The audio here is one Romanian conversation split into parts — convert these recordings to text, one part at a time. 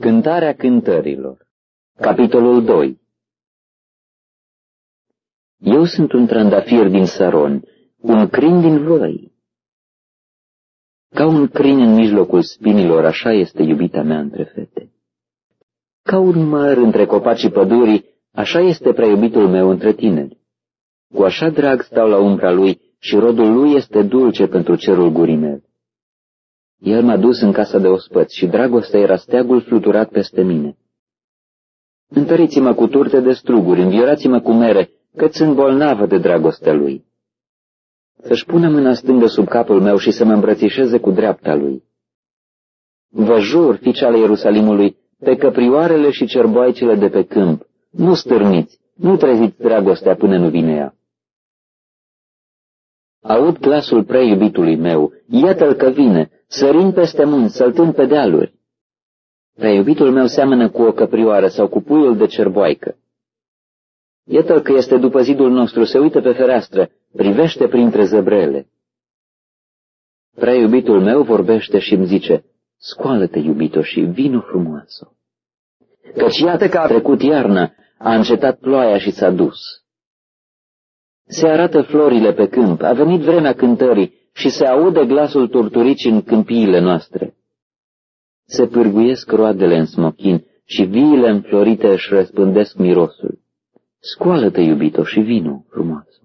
Cântarea cântărilor Capitolul 2 Eu sunt un trandafir din Saron, un crin din văi. Ca un crin în mijlocul spinilor, așa este iubita mea între fete. Ca un măr între copacii pădurii, așa este prea iubitul meu între tineri. Cu așa drag stau la umbra lui și rodul lui este dulce pentru cerul gurii mele. El m-a dus în casa de ospăți și dragostea era steagul fluturat peste mine. Întăriți-mă cu turte de struguri, înviorați-mă cu mere, că sunt bolnavă de dragostea lui. Să-și pună mâna stângă sub capul meu și să mă îmbrățișeze cu dreapta lui. Vă jur, fiice ale Ierusalimului, pe căprioarele și cerboaicele de pe câmp, nu stârniți, nu treziți dragostea până nu vine ea. Aud glasul prea iubitului meu, iată-l că vine, sărind peste munți, săltând pe dealuri. Prea iubitul meu seamănă cu o căprioară sau cu puiul de cerboaică. Iată că este după zidul nostru, se uită pe fereastră, privește printre zăbrele. Prea iubitul meu vorbește și îmi zice, scoală-te, iubito, și vino frumoasă. Căci iată că a trecut iarna, a încetat ploaia și s-a dus. Se arată florile pe câmp, a venit vremea cântării și se aude glasul turturici în câmpiile noastre. Se pârguiesc roadele în smochin și viile înflorite își răspândesc mirosul. Scoală-te, iubito, și vino, frumoasă.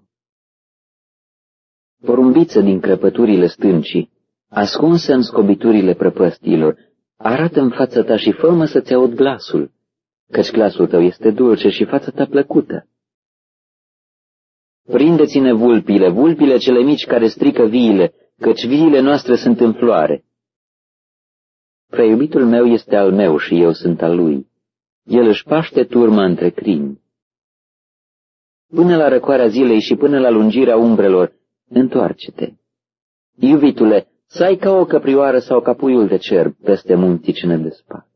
Porumbiță din crăpăturile stâncii, ascunsă în scobiturile prăpăstilor, arată în fața ta și fă să-ți aud glasul, căci glasul tău este dulce și fața ta plăcută. Prindeți-ne vulpile, vulpile cele mici care strică viile, căci viile noastre sunt în floare. Preiubitul meu este al meu și eu sunt al lui. El își paște turma între crini. Până la răcoarea zilei și până la lungirea umbrelor, întoarce-te. Iubitule, să ai ca o căprioară sau ca puiul de cerb peste munții ce ne despat.